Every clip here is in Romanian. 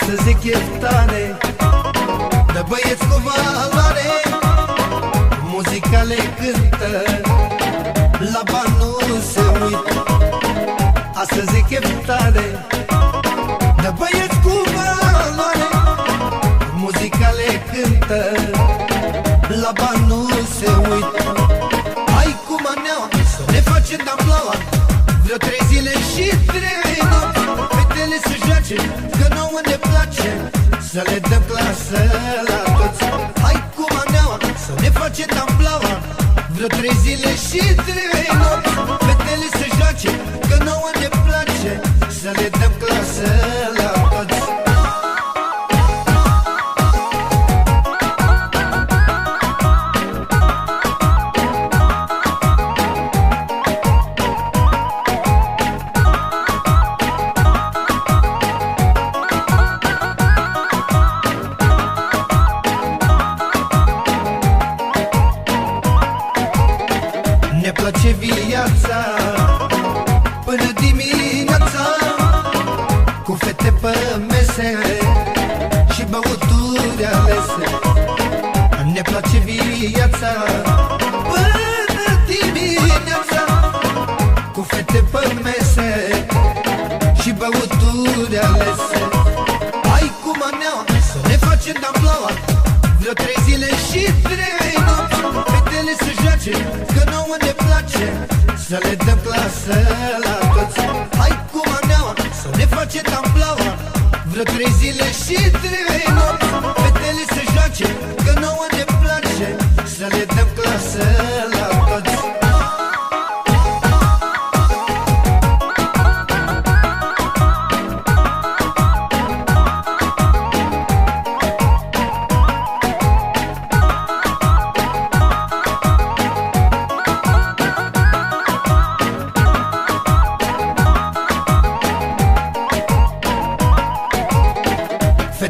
Astăzi zic ieftane Dă băieți cu valoare Muzica le cântă. La bani nu se uită Astăzi zic ieftane Dă băieți cu valoare Muzica le cântă. La bani Vreo trei zile și trei nopți. Fetele să joace Că nouă ne place. Să le dăm clasă băuturi alese Ne place viața. Până dimineața Cu fete pe mese Și băuturi alese Hai cu maneaua Să ne facem dablaua Vreo trei zile și trei nopți. Fetele să joace Că nouă ne place. Să le dăm clasă la Vreo trei zile și trei nopți Fetele să joace Că nouă ne place Să le dăm clasă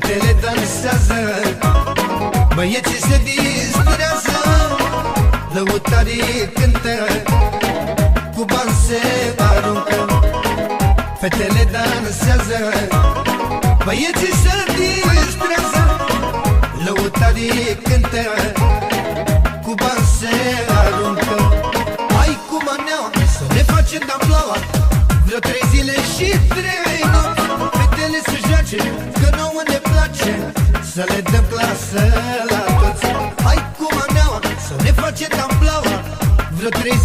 Fetele dansează Băieții se distrează Lăutarii cântă Cu bani se aruncă. Fetele dansează Băieții se distrează Lăutarii cântă Cu bani se aruncă. Hai cu maneaua Să ne facem dablaua Vreo trei zile și trei Să le dăm clasă la toți. Hai cu maneaua Să ne facem tamplaua Vreo trei